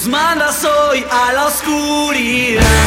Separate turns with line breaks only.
nos mandas hoy a la oscuridad.